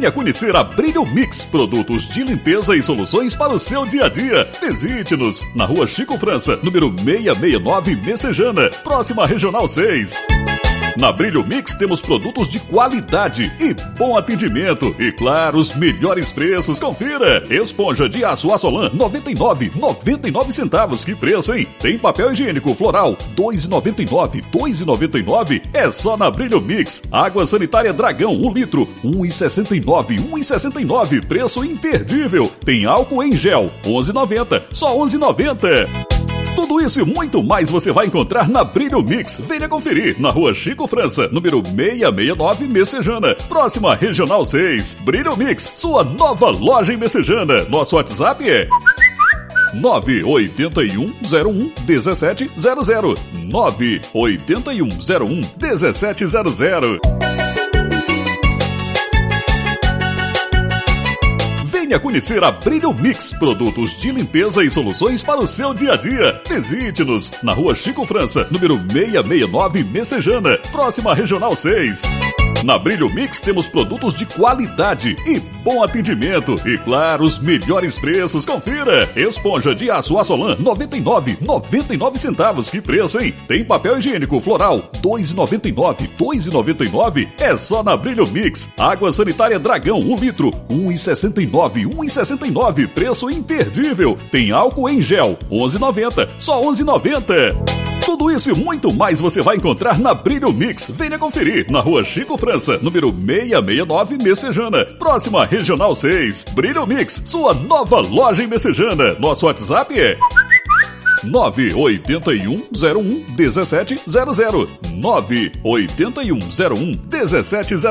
Venha conhecer a Brilho Mix, produtos de limpeza e soluções para o seu dia a dia. Visite-nos na rua Chico França, número 669, Messejana, próxima Regional 6. Na Brilho Mix temos produtos de qualidade e bom atendimento. E claro, os melhores preços. Confira! Esponja de aço Assolan, 99, 99 centavos. Que preço, hein? Tem papel higiênico floral, 2,99, 2,99. É só na Brilho Mix. Água sanitária Dragão, 1 litro, 1,69, 1,69. Preço imperdível. Tem álcool em gel, 11,90, só 11,90. Tudo isso e muito mais você vai encontrar na Brilho Mix. Venha conferir na rua Chico França, número 669, Messejana, próxima Regional 6. Brilho Mix, sua nova loja em Messejana. Nosso WhatsApp é 98101 1700. Venha conhecer a Brilho Mix, produtos de limpeza e soluções para o seu dia a dia. Visite-nos na rua Chico França, número 669, Messejana, próxima Regional 6. Na Brilho Mix temos produtos de qualidade e bom atendimento. E claro, os melhores preços. Confira! Esponja de aço Assolan, 99, 99 centavos. Que preço, hein? Tem papel higiênico floral, 2,99, 2,99. É só na Brilho Mix. Água sanitária Dragão, 1 litro, 1,69, 1,69. Preço imperdível. Tem álcool em gel, 11,90, só 11,90. Tudo isso e muito mais você vai encontrar na Brilho Mix. Venha conferir na rua Chico França, número 669, Messejana, próxima Regional 6. Brilho Mix, sua nova loja em Messejana. Nosso WhatsApp é 98101 1700. 98101 1700.